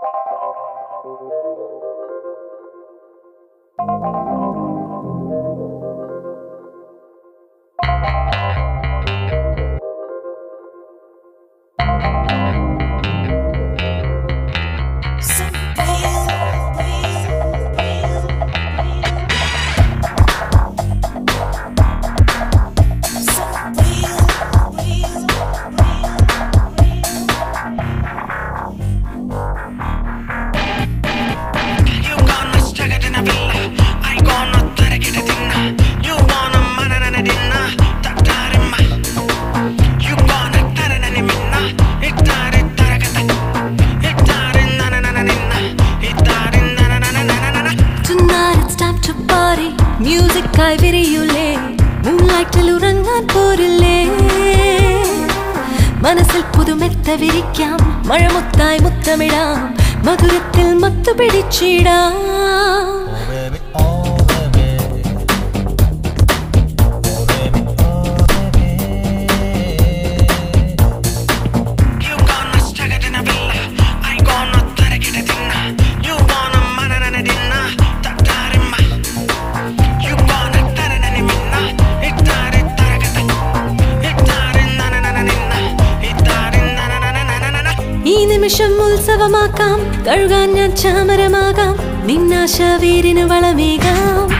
Thank you. ആയി വിരിയൂലേ. മൂൺലൈറ്റിൽ ഉറങ്ങാൻ പോരില്ലേ. മനസ്സിൽ പുതുമെത്ത വിരിക്കാം. മഴമുത്തായി മുത്തമിടാം. മധുരത്തിൽ മത്തു പിടിച്ചിടാം നിമിഷം ഉത്സവമാക്കാം കഴുകാൻ ഞാൻ ചാമരമാകാം. നിന്നാശ വീരിന് വളമേകാം.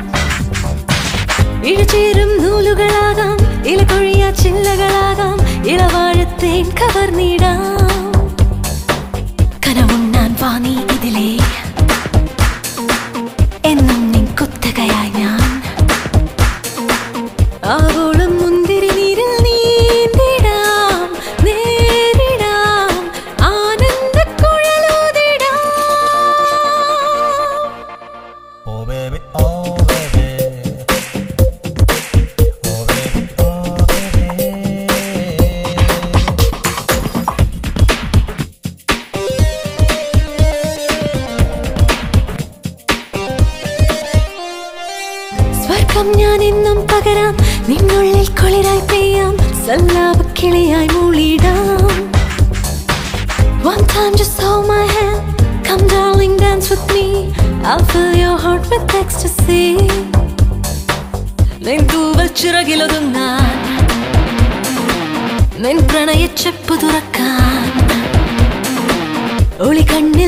ഇഴചേരും നൂലുകളാകാം. ഇലകൊഴിയ ചില്ലകളാകാം. ഇളവാഴത്തേൻ കവർന്നിടാം. സ്വർഗം ഞാൻ എന്നും പകരാം നിന്നുള്ളിൽ കുളിരായി പെയ്യാം സല്ലാപ കിളിയായി മൂളിടാം One time just hold my hand Come darling dance with me I'll fill your heart with ecstasy നിൻ തൂവൽ ചിറകിലൊതുങ്ങാൻ നിൻ പ്രണയ ചെപ്പ് തുറക്കാൻ ഒളി കണ്ണു